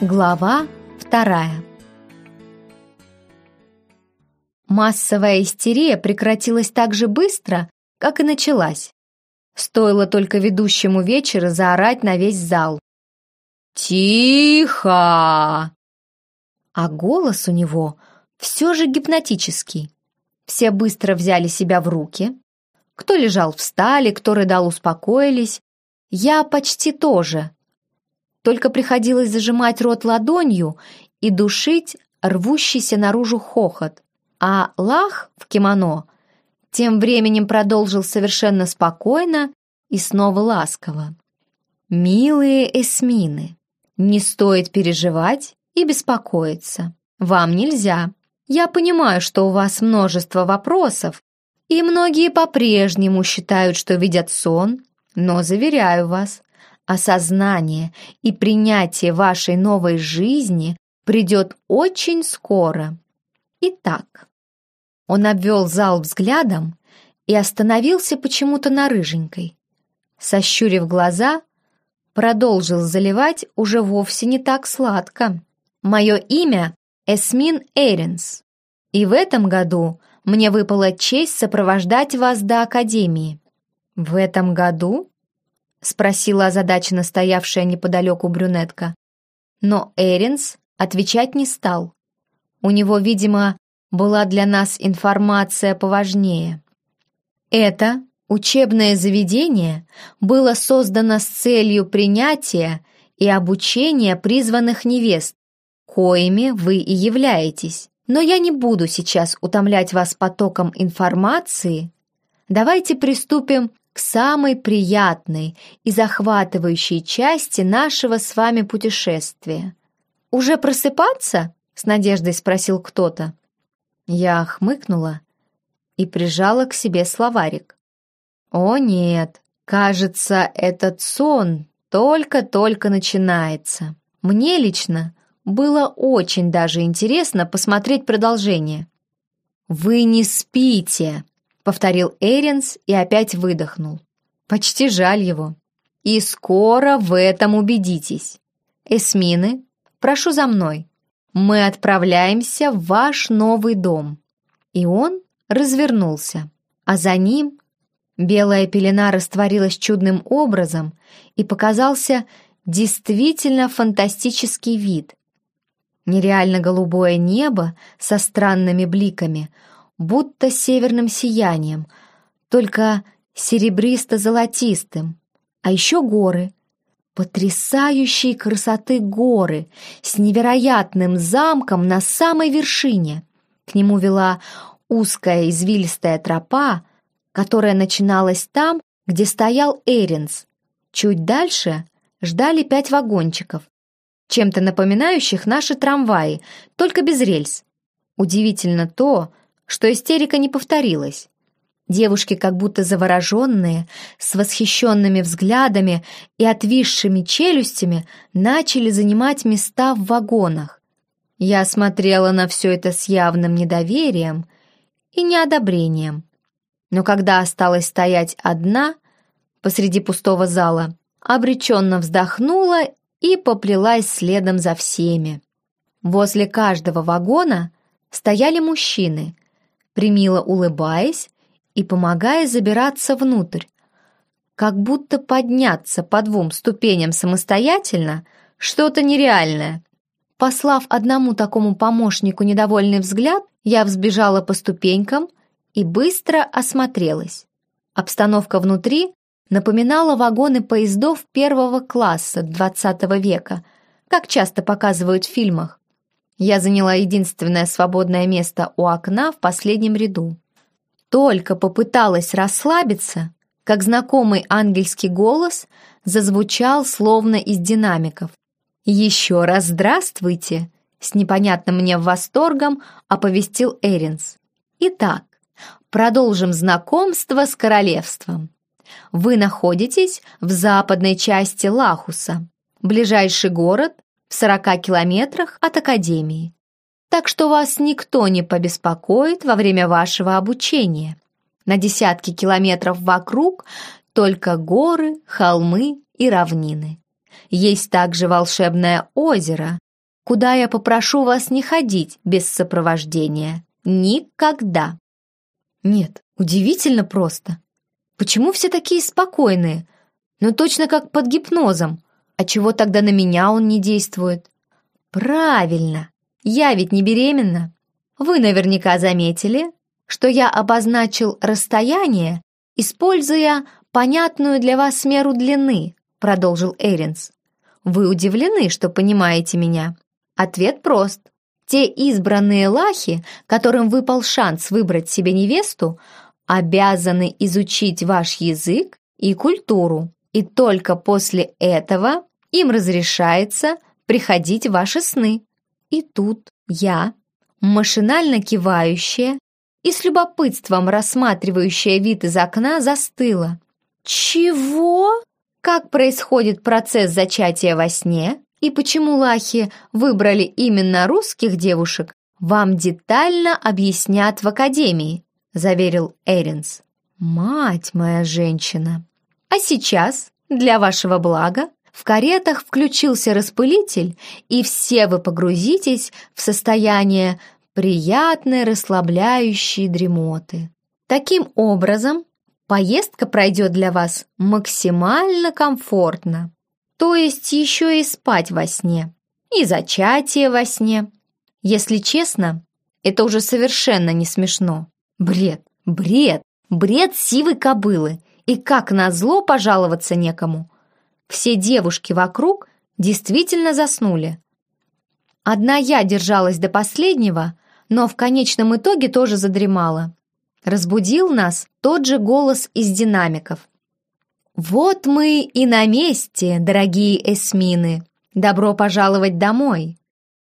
Глава вторая Массовая истерия прекратилась так же быстро, как и началась. Стоило только ведущему вечера заорать на весь зал. «Тихо!» А голос у него все же гипнотический. Все быстро взяли себя в руки. Кто лежал, встали, кто рыдал, успокоились. Я почти тоже. Только приходилось зажимать рот ладонью и душить рвущийся наружу хохот. А Лах в кимоно тем временем продолжил совершенно спокойно и снова ласково. «Милые эсмины, не стоит переживать и беспокоиться. Вам нельзя. Я понимаю, что у вас множество вопросов, и многие по-прежнему считают, что видят сон, но, заверяю вас, осознание и принятие вашей новой жизни придет очень скоро. Итак, он обвел зал взглядом и остановился почему-то на рыженькой. Сощурив глаза, продолжил заливать уже вовсе не так сладко. «Мое имя Эсмин Эринс, и в этом году мне выпала честь сопровождать вас до Академии». «В этом году?» — спросила озадаченно стоявшая неподалеку брюнетка. Но Эринс отвечать не стал. У него, видимо, была для нас информация поважнее. Это учебное заведение было создано с целью принятия и обучения призванных невест, коими вы и являетесь. Но я не буду сейчас утомлять вас потоком информации. Давайте приступим самой приятной и захватывающей части нашего с вами путешествия. «Уже просыпаться?» — с надеждой спросил кто-то. Я хмыкнула и прижала к себе словарик. «О нет, кажется, этот сон только-только начинается. Мне лично было очень даже интересно посмотреть продолжение». «Вы не спите», — повторил Эринс и опять выдохнул. «Почти жаль его. И скоро в этом убедитесь. Эсмины, прошу за мной» мы отправляемся в ваш новый дом». И он развернулся, а за ним белая пелена растворилась чудным образом и показался действительно фантастический вид. Нереально голубое небо со странными бликами, будто северным сиянием, только серебристо-золотистым, а еще горы — Потрясающей красоты горы с невероятным замком на самой вершине. К нему вела узкая извилистая тропа, которая начиналась там, где стоял Эринс. Чуть дальше ждали пять вагончиков, чем-то напоминающих наши трамваи, только без рельс. Удивительно то, что истерика не повторилась. Девушки, как будто завороженные, с восхищенными взглядами и отвисшими челюстями, начали занимать места в вагонах. Я смотрела на все это с явным недоверием и неодобрением. Но когда осталась стоять одна посреди пустого зала, обреченно вздохнула и поплелась следом за всеми. Возле каждого вагона стояли мужчины, примило улыбаясь, и помогая забираться внутрь. Как будто подняться по двум ступеням самостоятельно — что-то нереальное. Послав одному такому помощнику недовольный взгляд, я взбежала по ступенькам и быстро осмотрелась. Обстановка внутри напоминала вагоны поездов первого класса XX века, как часто показывают в фильмах. Я заняла единственное свободное место у окна в последнем ряду. Только попыталась расслабиться, как знакомый ангельский голос зазвучал словно из динамиков. «Еще раз здравствуйте!» С непонятным мне восторгом оповестил Эринс. «Итак, продолжим знакомство с королевством. Вы находитесь в западной части Лахуса, ближайший город в 40 километрах от Академии так что вас никто не побеспокоит во время вашего обучения. На десятки километров вокруг только горы, холмы и равнины. Есть также волшебное озеро, куда я попрошу вас не ходить без сопровождения. Никогда. Нет, удивительно просто. Почему все такие спокойные? Ну, точно как под гипнозом. А чего тогда на меня он не действует? Правильно, я ведь не беременна. Вы наверняка заметили, что я обозначил расстояние, используя понятную для вас меру длины, продолжил Эринс. Вы удивлены, что понимаете меня? Ответ прост. Те избранные лахи, которым выпал шанс выбрать себе невесту, обязаны изучить ваш язык и культуру, и только после этого им разрешается приходить в ваши сны. И тут я, машинально кивающая и с любопытством рассматривающая вид из окна, застыла. «Чего? Как происходит процесс зачатия во сне? И почему лахи выбрали именно русских девушек, вам детально объяснят в академии», заверил Эринс. «Мать моя женщина! А сейчас, для вашего блага, в каретах включился распылитель, и все вы погрузитесь в состояние приятной расслабляющей дремоты. Таким образом, поездка пройдет для вас максимально комфортно. То есть еще и спать во сне, и зачатие во сне. Если честно, это уже совершенно не смешно. Бред, бред, бред сивой кобылы. И как назло пожаловаться некому. Все девушки вокруг действительно заснули. Одна я держалась до последнего, но в конечном итоге тоже задремала. Разбудил нас тот же голос из динамиков. «Вот мы и на месте, дорогие эсмины! Добро пожаловать домой!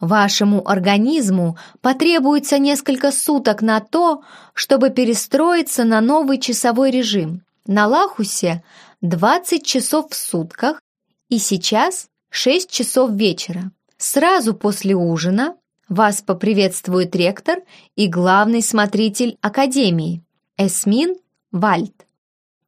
Вашему организму потребуется несколько суток на то, чтобы перестроиться на новый часовой режим. На Лахусе 20 часов в сутках и сейчас 6 часов вечера. Сразу после ужина вас поприветствует ректор и главный смотритель Академии, Эсмин Вальд.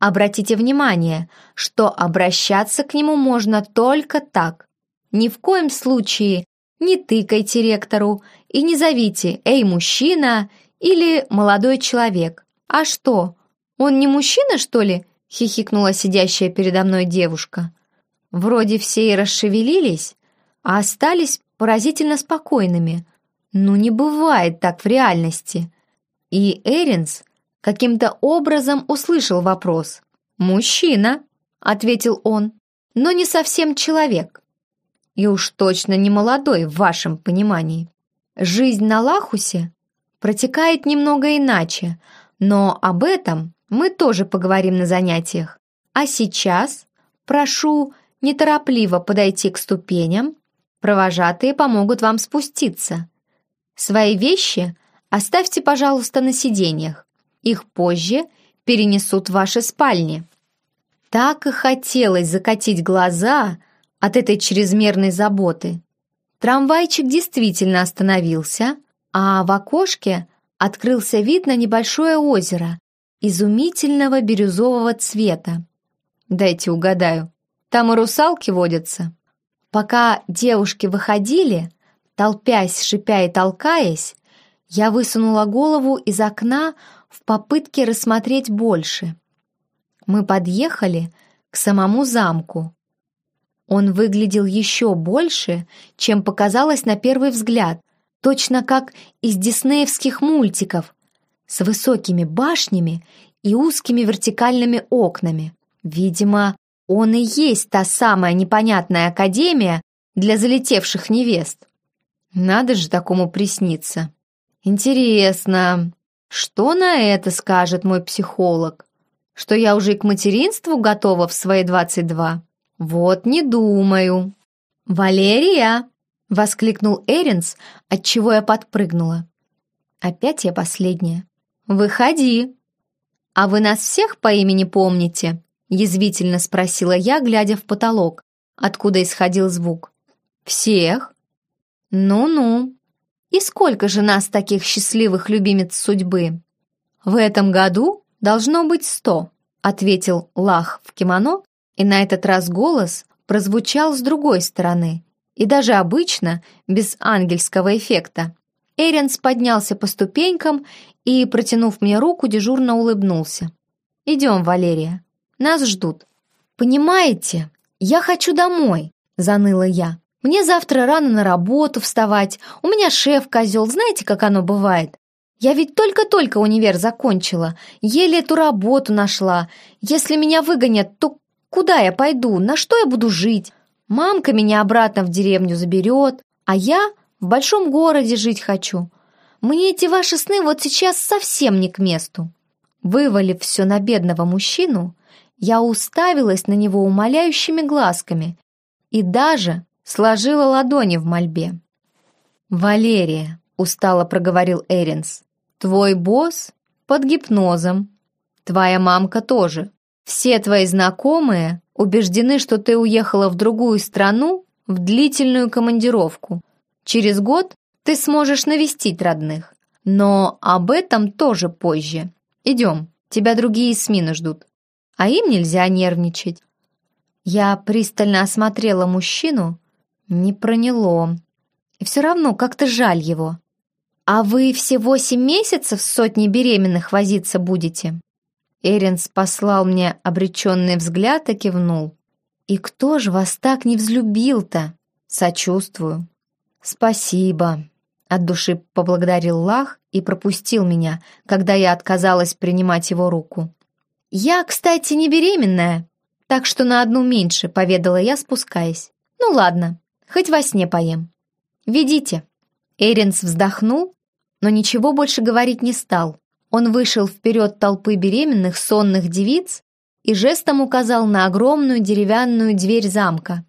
Обратите внимание, что обращаться к нему можно только так. Ни в коем случае не тыкайте ректору и не зовите «Эй, мужчина!» или «Молодой человек». А что, он не мужчина, что ли? Хихикнула сидящая передо мной девушка. Вроде все и расшевелились, а остались поразительно спокойными. Ну, не бывает так в реальности. И Эринс каким-то образом услышал вопрос. «Мужчина», — ответил он, — «но не совсем человек. И уж точно не молодой в вашем понимании. Жизнь на Лахусе протекает немного иначе, но об этом мы тоже поговорим на занятиях. А сейчас прошу неторопливо подойти к ступеням, провожатые помогут вам спуститься. Свои вещи оставьте, пожалуйста, на сиденьях. Их позже перенесут в ваши спальни. Так и хотелось закатить глаза от этой чрезмерной заботы. Трамвайчик действительно остановился, а в окошке открылся вид на небольшое озеро, изумительного бирюзового цвета. Дайте угадаю, там и русалки водятся. Пока девушки выходили, толпясь, шипя и толкаясь, я высунула голову из окна в попытке рассмотреть больше. Мы подъехали к самому замку. Он выглядел еще больше, чем показалось на первый взгляд, точно как из диснеевских мультиков, с высокими башнями и узкими вертикальными окнами. Видимо, он и есть та самая непонятная академия для залетевших невест. Надо же такому присниться. Интересно, что на это скажет мой психолог? Что я уже и к материнству готова в свои 22? Вот не думаю. «Валерия!» — воскликнул Эринс, отчего я подпрыгнула. Опять я последняя. «Выходи!» «А вы нас всех по имени помните?» Язвительно спросила я, глядя в потолок, откуда исходил звук. «Всех?» «Ну-ну. И сколько же нас таких счастливых любимец судьбы?» «В этом году должно быть сто», ответил Лах в кимоно, и на этот раз голос прозвучал с другой стороны, И даже обычно, без ангельского эффекта. Эренс поднялся по ступенькам и, протянув мне руку, дежурно улыбнулся. «Идем, Валерия, нас ждут». «Понимаете, я хочу домой», — заныла я. «Мне завтра рано на работу вставать, у меня шеф козел, знаете, как оно бывает? Я ведь только-только универ закончила, еле эту работу нашла. Если меня выгонят, то куда я пойду, на что я буду жить? Мамка меня обратно в деревню заберет, а я в большом городе жить хочу. Мне эти ваши сны вот сейчас совсем не к месту». Вывалив все на бедного мужчину, я уставилась на него умоляющими глазками и даже сложила ладони в мольбе. «Валерия», — устало проговорил Эринс, — «твой босс под гипнозом. Твоя мамка тоже. Все твои знакомые убеждены, что ты уехала в другую страну в длительную командировку. Через год ты сможешь навестить родных. Но об этом тоже позже. Идем, тебя другие СМИ ждут. А им нельзя нервничать. Я пристально осмотрела мужчину, не проняло. И все равно как-то жаль его. «А вы все восемь месяцев с сотней беременных возиться будете?» Эринс послал мне обреченный взгляд и кивнул. «И кто же вас так не взлюбил-то?» «Сочувствую». «Спасибо», — от души поблагодарил Лах и пропустил меня, когда я отказалась принимать его руку. «Я, кстати, не беременная, так что на одну меньше», — поведала я, спускаясь. «Ну ладно, хоть во сне поем». «Ведите». Эринс вздохнул, но ничего больше говорить не стал. Он вышел вперед толпы беременных сонных девиц и жестом указал на огромную деревянную дверь замка.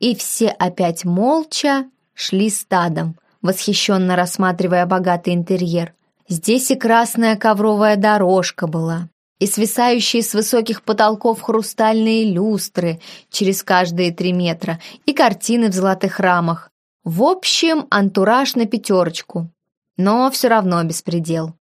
И все опять молча шли стадом, восхищенно рассматривая богатый интерьер. Здесь и красная ковровая дорожка была, и свисающие с высоких потолков хрустальные люстры через каждые три метра, и картины в золотых рамах. В общем, антураж на пятерочку. Но все равно беспредел.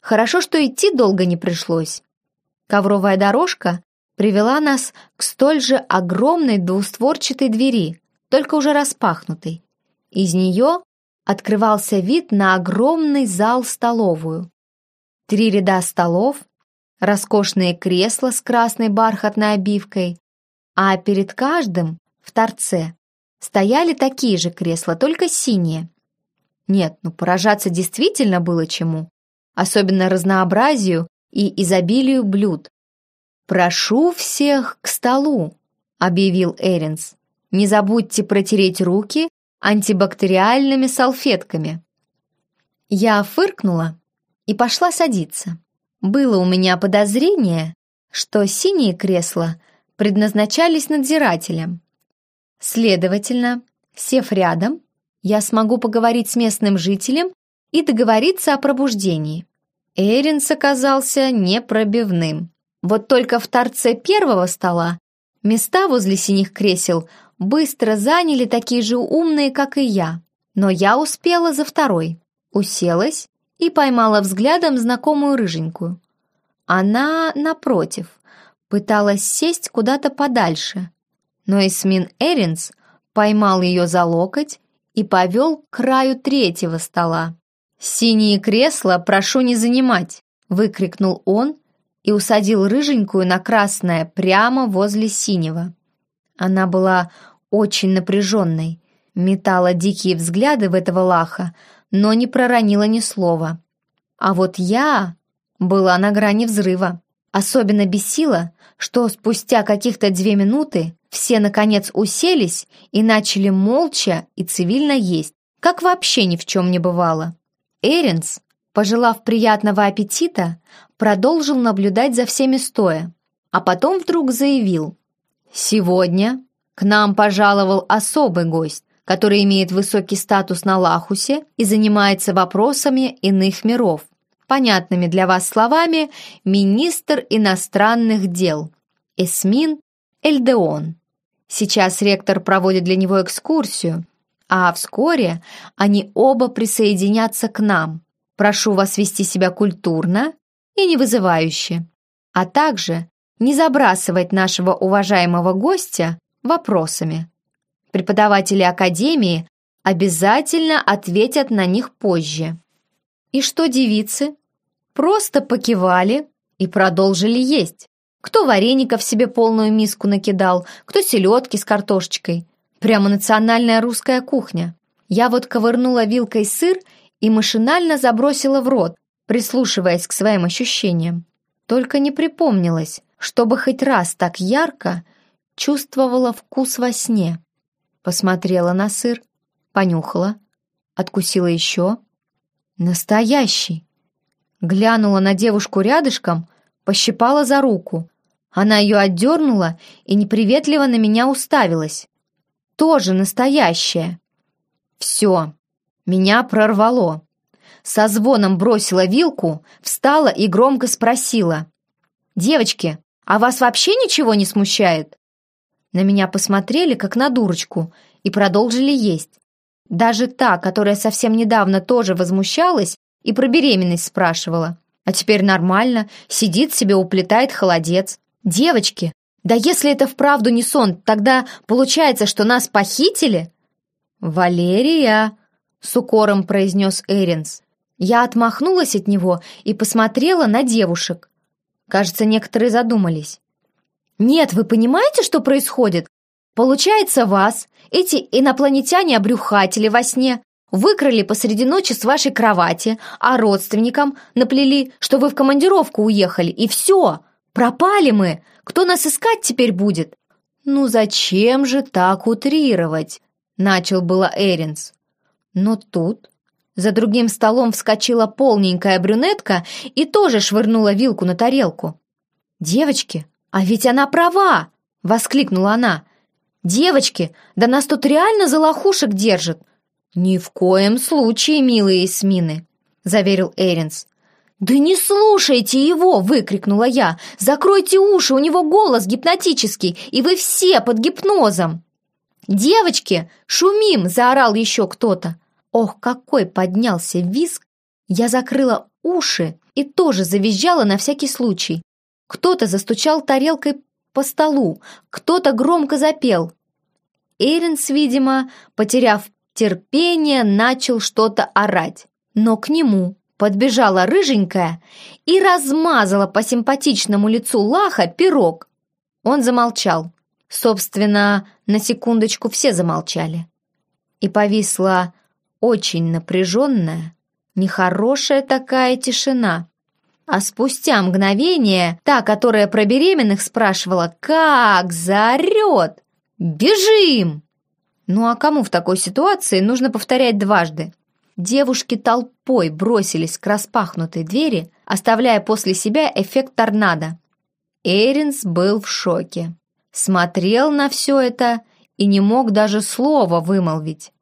Хорошо, что идти долго не пришлось. Ковровая дорожка привела нас к столь же огромной двустворчатой двери, только уже распахнутой. Из нее открывался вид на огромный зал-столовую. Три ряда столов, роскошные кресла с красной бархатной обивкой, а перед каждым, в торце, стояли такие же кресла, только синие. Нет, ну поражаться действительно было чему, особенно разнообразию и изобилию блюд. «Прошу всех к столу», — объявил Эринс. «Не забудьте протереть руки антибактериальными салфетками». Я фыркнула и пошла садиться. Было у меня подозрение, что синие кресла предназначались надзирателям. Следовательно, сев рядом, я смогу поговорить с местным жителем и договориться о пробуждении. Эринс оказался непробивным. Вот только в торце первого стола места возле синих кресел быстро заняли такие же умные, как и я. Но я успела за второй. Уселась и поймала взглядом знакомую рыженькую. Она, напротив, пыталась сесть куда-то подальше, но Эсмин Эринс поймал ее за локоть и повел к краю третьего стола. «Синие кресла прошу не занимать!» — выкрикнул он и усадил рыженькую на красное прямо возле синего. Она была очень напряженной, метала дикие взгляды в этого лаха, но не проронила ни слова. А вот я была на грани взрыва. Особенно бесило, что спустя каких-то две минуты все, наконец, уселись и начали молча и цивильно есть, как вообще ни в чем не бывало. Эринс, пожелав приятного аппетита, продолжил наблюдать за всеми стоя, а потом вдруг заявил «Сегодня к нам пожаловал особый гость, который имеет высокий статус на Лахусе и занимается вопросами иных миров понятными для вас словами, министр иностранных дел Эсмин Эльдеон. Сейчас ректор проводит для него экскурсию, а вскоре они оба присоединятся к нам. Прошу вас вести себя культурно и не вызывающе, а также не забрасывать нашего уважаемого гостя вопросами. Преподаватели академии обязательно ответят на них позже. И что девицы? Просто покивали и продолжили есть. Кто вареников себе полную миску накидал, кто селедки с картошечкой. Прямо национальная русская кухня. Я вот ковырнула вилкой сыр и машинально забросила в рот, прислушиваясь к своим ощущениям. Только не припомнилось, чтобы хоть раз так ярко чувствовала вкус во сне. Посмотрела на сыр, понюхала, откусила еще. Настоящий! Глянула на девушку рядышком, пощипала за руку. Она ее отдернула и неприветливо на меня уставилась. Тоже настоящая. Все, меня прорвало. Со звоном бросила вилку, встала и громко спросила. «Девочки, а вас вообще ничего не смущает?» На меня посмотрели, как на дурочку, и продолжили есть. Даже та, которая совсем недавно тоже возмущалась и про беременность спрашивала. А теперь нормально, сидит себе, уплетает холодец. «Девочки, да если это вправду не сон, тогда получается, что нас похитили?» «Валерия!» — с укором произнес Эринс. Я отмахнулась от него и посмотрела на девушек. Кажется, некоторые задумались. «Нет, вы понимаете, что происходит? Получается, вас, эти инопланетяне-обрюхатели во сне, выкрали посреди ночи с вашей кровати, а родственникам наплели, что вы в командировку уехали, и все, пропали мы, кто нас искать теперь будет?» «Ну зачем же так утрировать?» — начал было Эринс. Но тут за другим столом вскочила полненькая брюнетка и тоже швырнула вилку на тарелку. «Девочки, «А ведь она права!» — воскликнула она. «Девочки, да нас тут реально за лохушек держат!» «Ни в коем случае, милые Эсмины!» — заверил Эринс. «Да не слушайте его!» — выкрикнула я. «Закройте уши, у него голос гипнотический, и вы все под гипнозом!» «Девочки, шумим!» — заорал еще кто-то. Ох, какой поднялся визг! Я закрыла уши и тоже завизжала на всякий случай. Кто-то застучал тарелкой по столу, кто-то громко запел. Эринс, видимо, потеряв терпение, начал что-то орать. Но к нему подбежала рыженькая и размазала по симпатичному лицу Лаха пирог. Он замолчал. Собственно, на секундочку все замолчали. И повисла очень напряженная, нехорошая такая тишина. А спустя мгновение та, которая про беременных спрашивала, как заорет! «Бежим!» Ну а кому в такой ситуации нужно повторять дважды? Девушки толпой бросились к распахнутой двери, оставляя после себя эффект торнадо. Эринс был в шоке. Смотрел на все это и не мог даже слова вымолвить.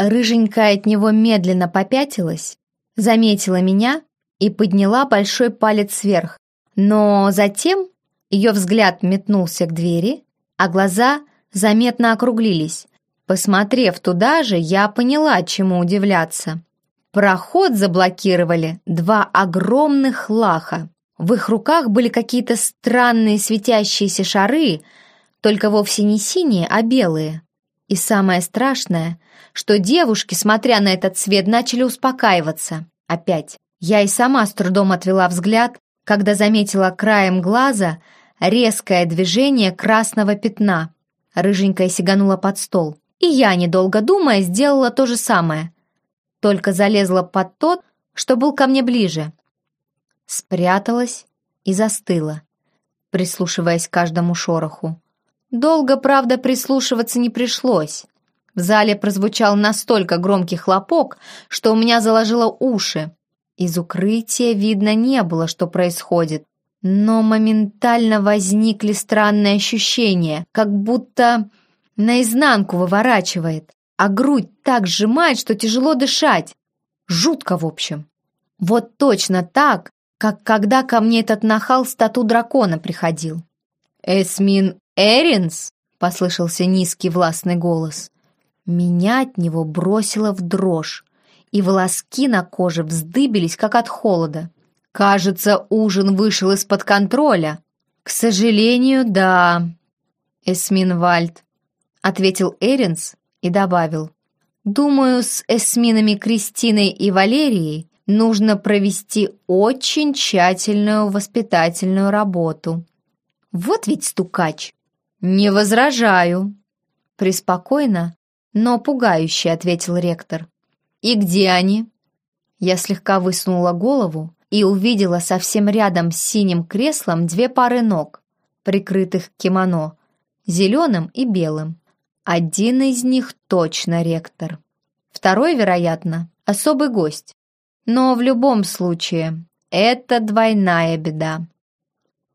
Рыженькая от него медленно попятилась, заметила меня и подняла большой палец вверх. Но затем ее взгляд метнулся к двери, а глаза заметно округлились. Посмотрев туда же, я поняла, чему удивляться. Проход заблокировали два огромных лаха. В их руках были какие-то странные светящиеся шары, только вовсе не синие, а белые. И самое страшное, что девушки, смотря на этот цвет, начали успокаиваться. Опять. Я и сама с трудом отвела взгляд, когда заметила краем глаза резкое движение красного пятна. Рыженькая сиганула под стол. И я, недолго думая, сделала то же самое. Только залезла под тот, что был ко мне ближе. Спряталась и застыла, прислушиваясь к каждому шороху. Долго, правда, прислушиваться не пришлось. В зале прозвучал настолько громкий хлопок, что у меня заложило уши. Из укрытия видно не было, что происходит, но моментально возникли странные ощущения, как будто наизнанку выворачивает, а грудь так сжимает, что тяжело дышать. Жутко, в общем. Вот точно так, как когда ко мне этот нахал стату дракона приходил. «Эсмин Эринс?» — послышался низкий властный голос. Меня от него бросило в дрожь и волоски на коже вздыбились, как от холода. Кажется, ужин вышел из-под контроля. К сожалению, да, Эсмин Вальд, ответил Эринс и добавил. «Думаю, с эсминами Кристиной и Валерией нужно провести очень тщательную воспитательную работу». «Вот ведь стукач!» «Не возражаю!» Приспокойно, но пугающе ответил ректор. «И где они?» Я слегка высунула голову и увидела совсем рядом с синим креслом две пары ног, прикрытых кимоно, зеленым и белым. Один из них точно ректор. Второй, вероятно, особый гость. Но в любом случае, это двойная беда.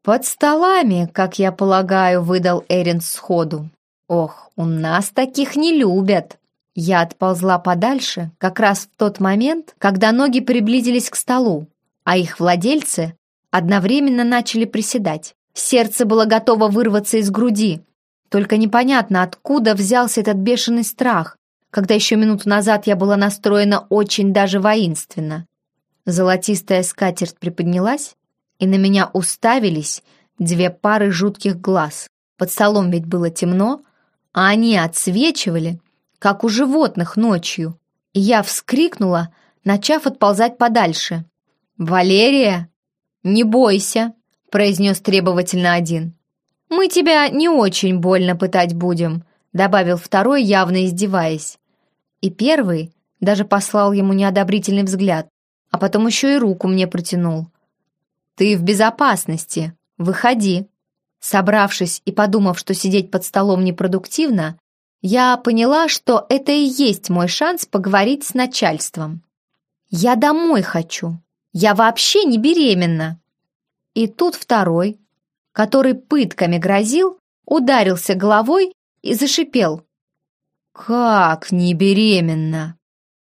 «Под столами, как я полагаю», — выдал Эрин сходу. «Ох, у нас таких не любят!» Я отползла подальше как раз в тот момент, когда ноги приблизились к столу, а их владельцы одновременно начали приседать. Сердце было готово вырваться из груди. Только непонятно, откуда взялся этот бешеный страх, когда еще минуту назад я была настроена очень даже воинственно. Золотистая скатерть приподнялась, и на меня уставились две пары жутких глаз. Под столом ведь было темно, а они отсвечивали, как у животных ночью. И я вскрикнула, начав отползать подальше. «Валерия, не бойся!» произнес требовательно один. «Мы тебя не очень больно пытать будем», добавил второй, явно издеваясь. И первый даже послал ему неодобрительный взгляд, а потом еще и руку мне протянул. «Ты в безопасности, выходи». Собравшись и подумав, что сидеть под столом непродуктивно, я поняла, что это и есть мой шанс поговорить с начальством. «Я домой хочу. Я вообще не беременна», и тут второй, который пытками грозил, ударился головой и зашипел. «Как не беременна?»